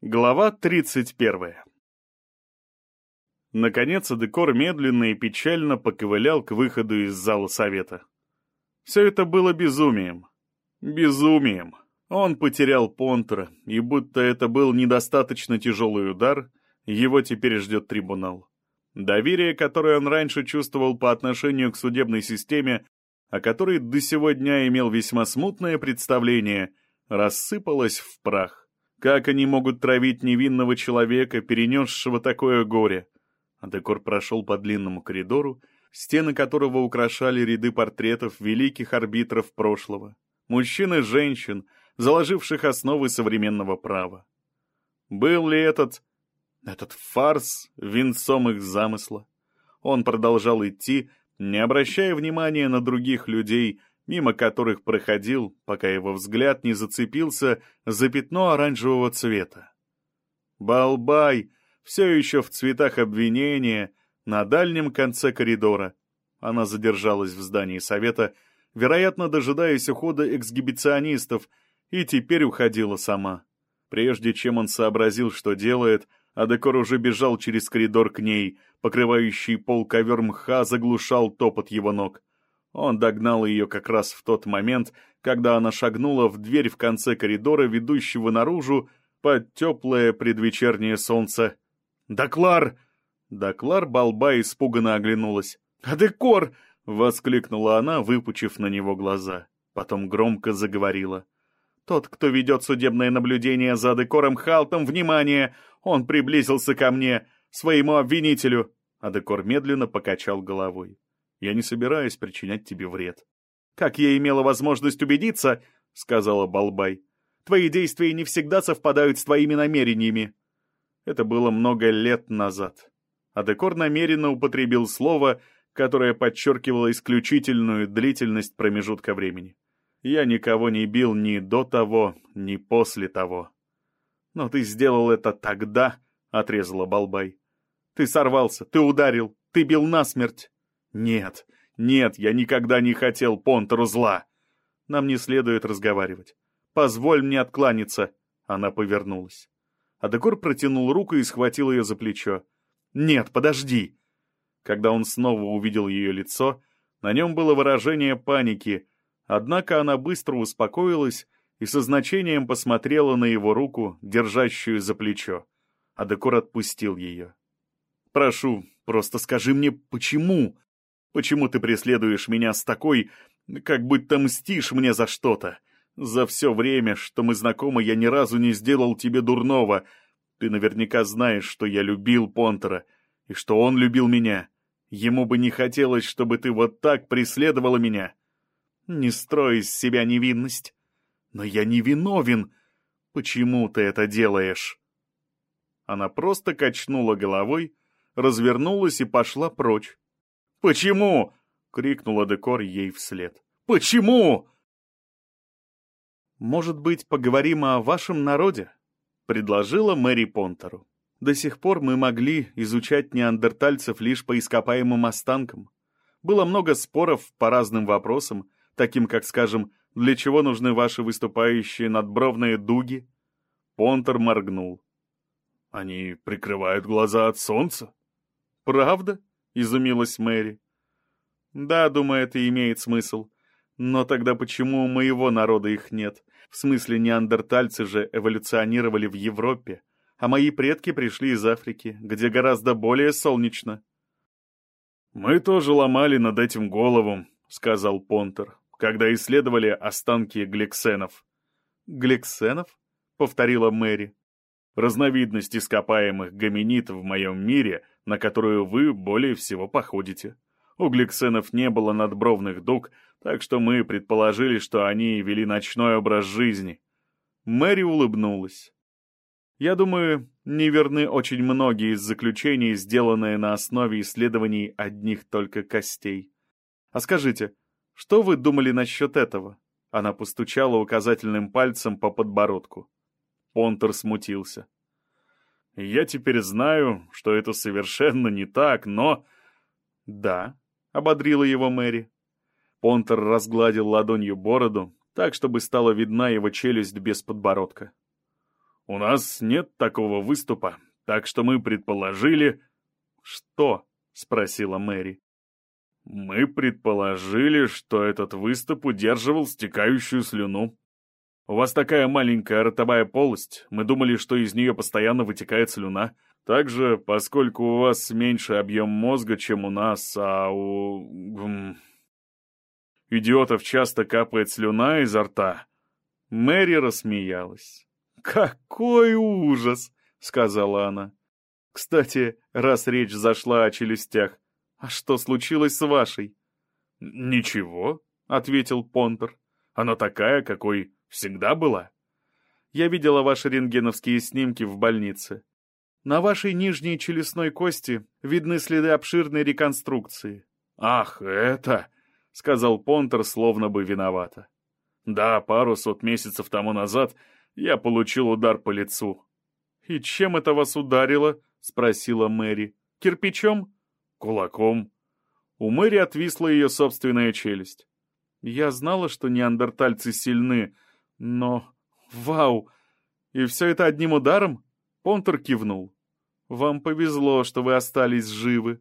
Глава 31 Наконец Адекор медленно и печально поковылял к выходу из зала совета. Все это было безумием. Безумием. Он потерял Понтера, и будто это был недостаточно тяжелый удар, его теперь ждет трибунал. Доверие, которое он раньше чувствовал по отношению к судебной системе, о которой до сего дня имел весьма смутное представление, рассыпалось в прах. Как они могут травить невинного человека, перенесшего такое горе? Адекор прошел по длинному коридору, стены которого украшали ряды портретов великих арбитров прошлого, мужчин и женщин, заложивших основы современного права. Был ли этот, этот фарс венцом их замысла? Он продолжал идти, не обращая внимания на других людей, мимо которых проходил, пока его взгляд не зацепился за пятно оранжевого цвета. Балбай, все еще в цветах обвинения, на дальнем конце коридора. Она задержалась в здании совета, вероятно, дожидаясь ухода эксгибиционистов, и теперь уходила сама. Прежде чем он сообразил, что делает, Адекор уже бежал через коридор к ней, покрывающий пол ковер мха заглушал топот его ног. Он догнал ее как раз в тот момент, когда она шагнула в дверь в конце коридора, ведущего наружу, под теплое предвечернее солнце. «Доклар!» Доклар Балба испуганно оглянулась. «Адекор!» — воскликнула она, выпучив на него глаза. Потом громко заговорила. «Тот, кто ведет судебное наблюдение за Адекором Халтом, внимание! Он приблизился ко мне, своему обвинителю!» Адекор медленно покачал головой. Я не собираюсь причинять тебе вред. Как я имела возможность убедиться, — сказала Балбай, — твои действия не всегда совпадают с твоими намерениями. Это было много лет назад. А Декор намеренно употребил слово, которое подчеркивало исключительную длительность промежутка времени. Я никого не бил ни до того, ни после того. «Но ты сделал это тогда», — отрезала Балбай. «Ты сорвался, ты ударил, ты бил насмерть. «Нет, нет, я никогда не хотел Понтеру зла. Нам не следует разговаривать. Позволь мне откланяться». Она повернулась. Адекор протянул руку и схватил ее за плечо. «Нет, подожди!» Когда он снова увидел ее лицо, на нем было выражение паники, однако она быстро успокоилась и со значением посмотрела на его руку, держащую за плечо. Адекор отпустил ее. «Прошу, просто скажи мне, почему?» Почему ты преследуешь меня с такой, как будто мстишь мне за что-то? За все время, что мы знакомы, я ни разу не сделал тебе дурного. Ты наверняка знаешь, что я любил Понтера, и что он любил меня. Ему бы не хотелось, чтобы ты вот так преследовала меня. Не строй из себя невинность. Но я не виновен. Почему ты это делаешь?» Она просто качнула головой, развернулась и пошла прочь. «Почему?» — крикнула Декор ей вслед. «Почему?» «Может быть, поговорим о вашем народе?» — предложила Мэри Понтеру. «До сих пор мы могли изучать неандертальцев лишь по ископаемым останкам. Было много споров по разным вопросам, таким как, скажем, для чего нужны ваши выступающие надбровные дуги?» Понтер моргнул. «Они прикрывают глаза от солнца?» «Правда?» — изумилась Мэри. «Да, думаю, это имеет смысл. Но тогда почему у моего народа их нет? В смысле, неандертальцы же эволюционировали в Европе, а мои предки пришли из Африки, где гораздо более солнечно». «Мы тоже ломали над этим голову», — сказал Понтер, когда исследовали останки гликсенов. «Гликсенов?» — повторила Мэри. «Разновидность ископаемых гоминид в моем мире — на которую вы более всего походите. У гликсенов не было надбровных дуг, так что мы предположили, что они вели ночной образ жизни. Мэри улыбнулась. Я думаю, неверны очень многие из заключений, сделанные на основе исследований одних только костей. А скажите, что вы думали насчет этого? Она постучала указательным пальцем по подбородку. Понтер смутился. Я теперь знаю, что это совершенно не так, но... Да, ободрила его Мэри. Понтер разгладил ладонью бороду, так, чтобы стала видна его челюсть без подбородка. У нас нет такого выступа, так что мы предположили...» «Что?» — спросила Мэри. «Мы предположили, что этот выступ удерживал стекающую слюну. У вас такая маленькая ротовая полость, мы думали, что из нее постоянно вытекает слюна. Также, поскольку у вас меньше объем мозга, чем у нас, а у... идиотов часто капает слюна изо рта». Мэри рассмеялась. «Какой ужас!» — сказала она. «Кстати, раз речь зашла о челюстях, а что случилось с вашей?» «Ничего», — ответил Понтер. «Она такая, какой всегда была». «Я видела ваши рентгеновские снимки в больнице. На вашей нижней челюстной кости видны следы обширной реконструкции». «Ах, это...» — сказал Понтер, словно бы виновато. «Да, пару сот месяцев тому назад я получил удар по лицу». «И чем это вас ударило?» — спросила Мэри. «Кирпичом?» «Кулаком». У Мэри отвисла ее собственная челюсть. Я знала, что неандертальцы сильны, но... Вау! И все это одним ударом? Понтер кивнул. Вам повезло, что вы остались живы.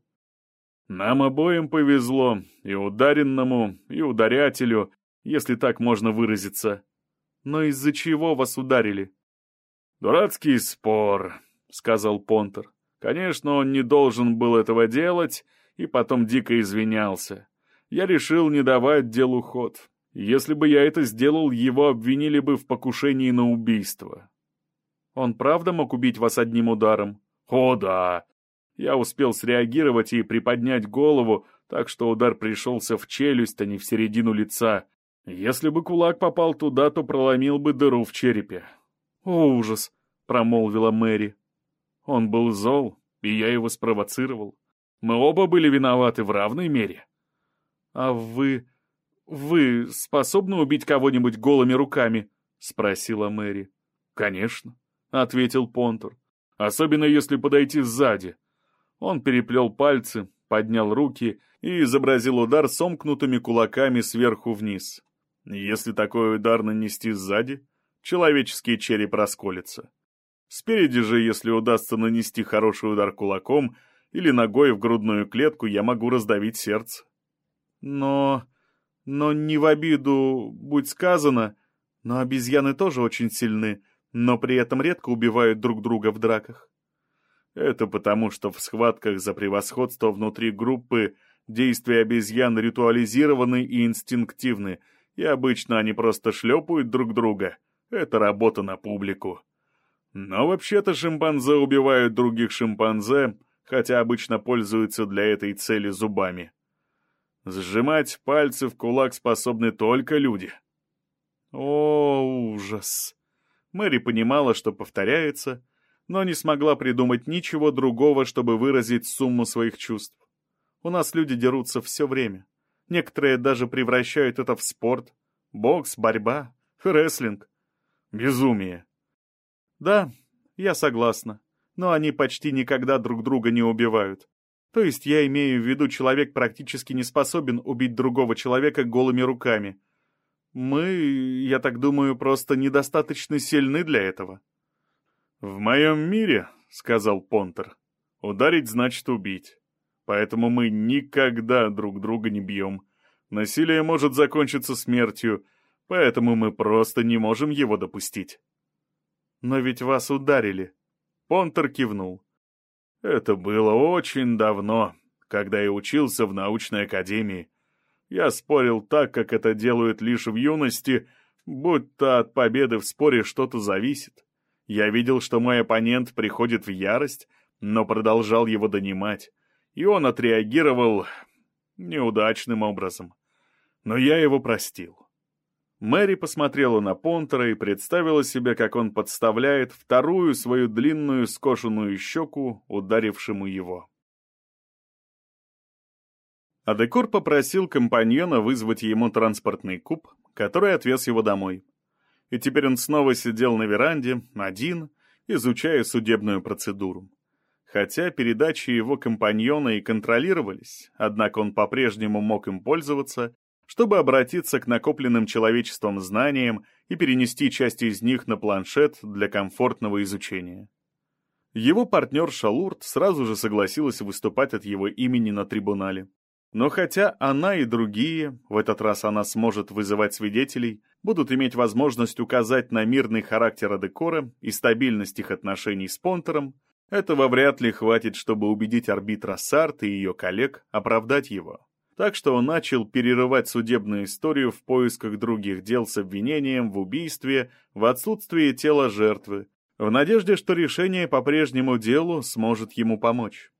Нам обоим повезло, и ударенному, и ударятелю, если так можно выразиться. Но из-за чего вас ударили? «Дурацкий спор», — сказал Понтер. «Конечно, он не должен был этого делать, и потом дико извинялся. Я решил не давать делу ход. Если бы я это сделал, его обвинили бы в покушении на убийство». «Он правда мог убить вас одним ударом?» «О, да!» Я успел среагировать и приподнять голову, так что удар пришелся в челюсть, а не в середину лица. Если бы кулак попал туда, то проломил бы дыру в черепе. «О, ужас!» — промолвила Мэри. Он был зол, и я его спровоцировал. Мы оба были виноваты в равной мере. «А вы... вы способны убить кого-нибудь голыми руками?» — спросила Мэри. «Конечно», — ответил Понтур. «Особенно если подойти сзади». Он переплел пальцы, поднял руки и изобразил удар сомкнутыми кулаками сверху вниз. Если такой удар нанести сзади, человеческий череп расколется. Спереди же, если удастся нанести хороший удар кулаком или ногой в грудную клетку, я могу раздавить сердце. Но... но не в обиду, будь сказано, но обезьяны тоже очень сильны, но при этом редко убивают друг друга в драках. Это потому, что в схватках за превосходство внутри группы действия обезьян ритуализированы и инстинктивны — и обычно они просто шлепают друг друга. Это работа на публику. Но вообще-то шимпанзе убивают других шимпанзе, хотя обычно пользуются для этой цели зубами. Сжимать пальцы в кулак способны только люди. О, ужас! Мэри понимала, что повторяется, но не смогла придумать ничего другого, чтобы выразить сумму своих чувств. У нас люди дерутся все время. Некоторые даже превращают это в спорт. Бокс, борьба, рестлинг. Безумие. Да, я согласна. Но они почти никогда друг друга не убивают. То есть я имею в виду, человек практически не способен убить другого человека голыми руками. Мы, я так думаю, просто недостаточно сильны для этого. «В моем мире, — сказал Понтер, — ударить значит убить. Поэтому мы никогда друг друга не бьем. Насилие может закончиться смертью, поэтому мы просто не можем его допустить. Но ведь вас ударили. Понтер кивнул. Это было очень давно, когда я учился в научной академии. Я спорил так, как это делают лишь в юности, будто от победы в споре что-то зависит. Я видел, что мой оппонент приходит в ярость, но продолжал его донимать и он отреагировал неудачным образом. Но я его простил. Мэри посмотрела на Понтера и представила себе, как он подставляет вторую свою длинную скошенную щеку, ударившему его. Адекор попросил компаньона вызвать ему транспортный куб, который отвез его домой. И теперь он снова сидел на веранде, один, изучая судебную процедуру. Хотя передачи его компаньона и контролировались, однако он по-прежнему мог им пользоваться, чтобы обратиться к накопленным человечеством знаниям и перенести часть из них на планшет для комфортного изучения. Его партнер Шалурт сразу же согласилась выступать от его имени на трибунале. Но хотя она и другие, в этот раз она сможет вызывать свидетелей, будут иметь возможность указать на мирный характер Адекора и стабильность их отношений с Понтером, этого вряд ли хватит, чтобы убедить арбитра Сарт и ее коллег оправдать его. Так что он начал перерывать судебную историю в поисках других дел с обвинением в убийстве в отсутствии тела жертвы, в надежде, что решение по прежнему делу сможет ему помочь.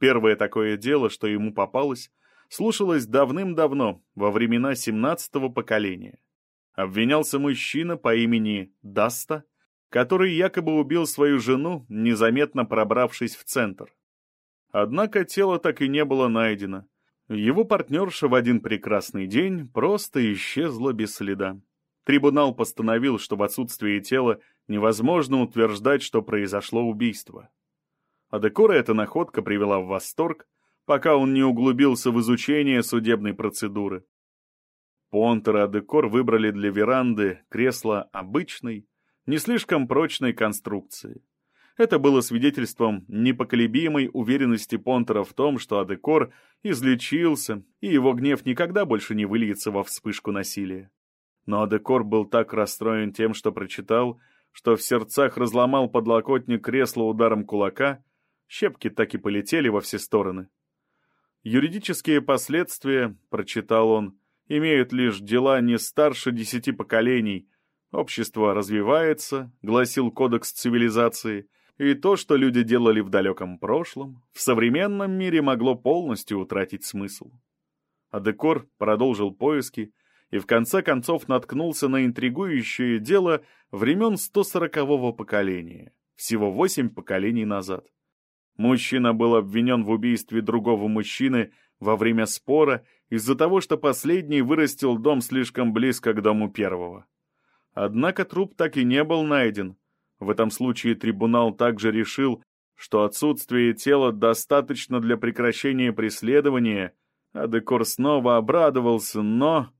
Первое такое дело, что ему попалось, слушалось давным-давно, во времена 17-го поколения. Обвинялся мужчина по имени Даста, который якобы убил свою жену, незаметно пробравшись в центр. Однако тело так и не было найдено. Его партнерша в один прекрасный день просто исчезла без следа. Трибунал постановил, что в отсутствии тела невозможно утверждать, что произошло убийство. А Декора эта находка привела в восторг, пока он не углубился в изучение судебной процедуры. Понтер и Адекор выбрали для веранды кресло обычной, не слишком прочной конструкции. Это было свидетельством непоколебимой уверенности Понтера в том, что Адекор излечился, и его гнев никогда больше не выльется во вспышку насилия. Но Адекор был так расстроен тем, что прочитал, что в сердцах разломал подлокотник кресла ударом кулака, щепки так и полетели во все стороны. Юридические последствия, прочитал он, имеют лишь дела не старше десяти поколений. Общество развивается, гласил кодекс цивилизации, и то, что люди делали в далеком прошлом, в современном мире могло полностью утратить смысл. Адекор продолжил поиски и в конце концов наткнулся на интригующее дело времен 140-го поколения, всего восемь поколений назад. Мужчина был обвинен в убийстве другого мужчины во время спора из-за того, что последний вырастил дом слишком близко к дому первого. Однако труп так и не был найден. В этом случае трибунал также решил, что отсутствие тела достаточно для прекращения преследования, а Декор снова обрадовался, но...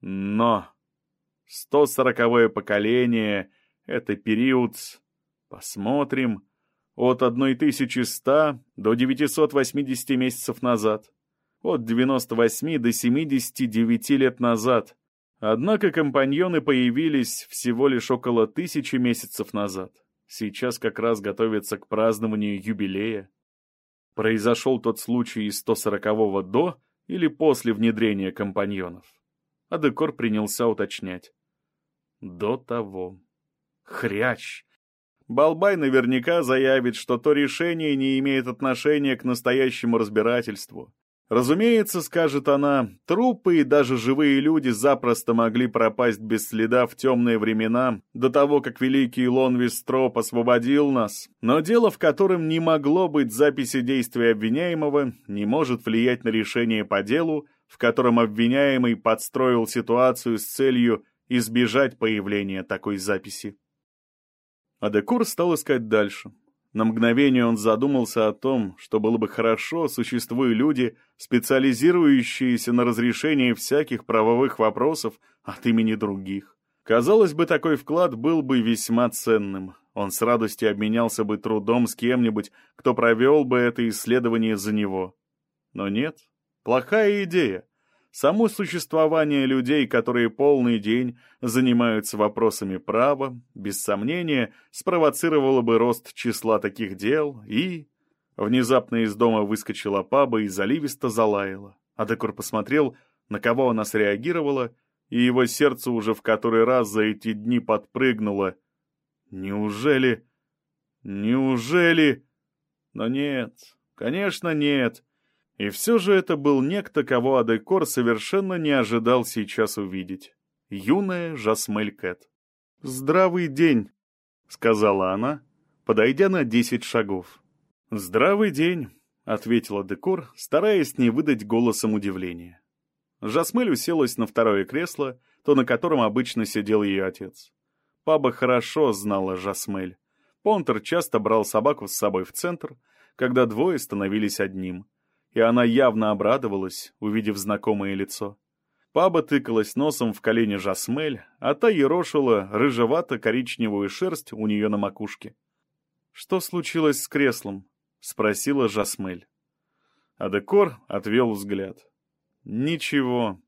Но... 140-е поколение — это период... Посмотрим от 1100 до 980 месяцев назад, от 98 до 79 лет назад. Однако компаньоны появились всего лишь около тысячи месяцев назад. Сейчас как раз готовятся к празднованию юбилея. Произошел тот случай из 140-го до или после внедрения компаньонов. Адекор принялся уточнять. До того. Хрящ! Балбай наверняка заявит, что то решение не имеет отношения к настоящему разбирательству. Разумеется, скажет она, трупы и даже живые люди запросто могли пропасть без следа в темные времена, до того, как великий Лон Вистроп освободил нас. Но дело, в котором не могло быть записи действий обвиняемого, не может влиять на решение по делу, в котором обвиняемый подстроил ситуацию с целью избежать появления такой записи. Адекур стал искать дальше. На мгновение он задумался о том, что было бы хорошо, существуя люди, специализирующиеся на разрешении всяких правовых вопросов от имени других. Казалось бы, такой вклад был бы весьма ценным. Он с радостью обменялся бы трудом с кем-нибудь, кто провел бы это исследование за него. Но нет, плохая идея. Само существование людей, которые полный день занимаются вопросами права, без сомнения, спровоцировало бы рост числа таких дел и... Внезапно из дома выскочила паба и заливисто залаяла. Адекур посмотрел, на кого она среагировала, и его сердце уже в который раз за эти дни подпрыгнуло. Неужели... Неужели... Но нет, конечно нет. И все же это был некто, кого Адекор совершенно не ожидал сейчас увидеть. Юная Жасмель Кэт. «Здравый день», — сказала она, подойдя на десять шагов. «Здравый день», — ответила Декор, стараясь не выдать голосом удивления. Жасмель уселась на второе кресло, то, на котором обычно сидел ее отец. Паба хорошо знала Жасмель. Понтер часто брал собаку с собой в центр, когда двое становились одним — и она явно обрадовалась, увидев знакомое лицо. Паба тыкалась носом в колени Жасмель, а та ерошила рыжевато-коричневую шерсть у нее на макушке. «Что случилось с креслом?» — спросила Жасмель. Адекор отвел взгляд. «Ничего».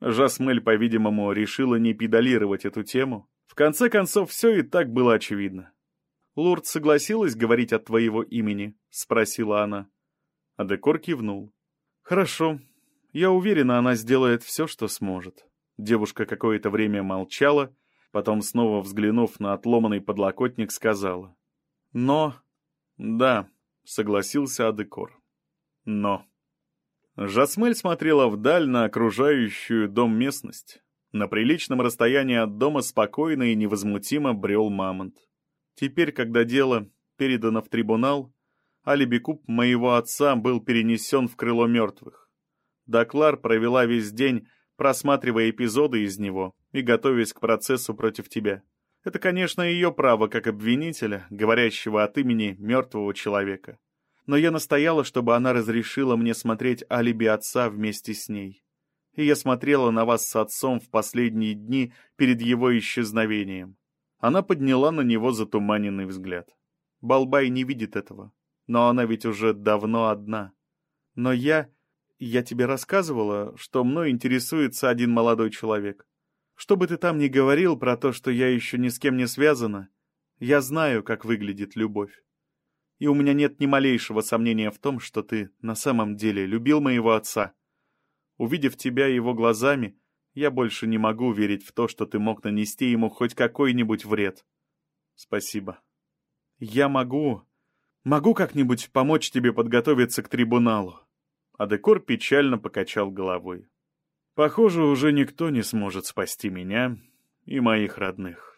Жасмель, по-видимому, решила не педалировать эту тему. В конце концов, все и так было очевидно. «Лурд согласилась говорить от твоего имени?» — спросила она. Адекор кивнул. «Хорошо. Я уверена, она сделает все, что сможет». Девушка какое-то время молчала, потом, снова взглянув на отломанный подлокотник, сказала. «Но...» «Да», — согласился Адекор. «Но...» Жасмель смотрела вдаль на окружающую дом местность. На приличном расстоянии от дома спокойно и невозмутимо брел мамонт. Теперь, когда дело передано в трибунал, алиби-куб моего отца был перенесен в крыло мертвых. Доклар провела весь день, просматривая эпизоды из него и готовясь к процессу против тебя. Это, конечно, ее право как обвинителя, говорящего от имени мертвого человека. Но я настояла, чтобы она разрешила мне смотреть алиби отца вместе с ней. И я смотрела на вас с отцом в последние дни перед его исчезновением. Она подняла на него затуманенный взгляд. Балбай не видит этого. Но она ведь уже давно одна. Но я... Я тебе рассказывала, что мной интересуется один молодой человек. Что бы ты там ни говорил про то, что я еще ни с кем не связана, я знаю, как выглядит любовь. И у меня нет ни малейшего сомнения в том, что ты на самом деле любил моего отца. Увидев тебя его глазами, я больше не могу верить в то, что ты мог нанести ему хоть какой-нибудь вред. Спасибо. Я могу... Могу как-нибудь помочь тебе подготовиться к трибуналу. Адекор печально покачал головой. Похоже, уже никто не сможет спасти меня и моих родных.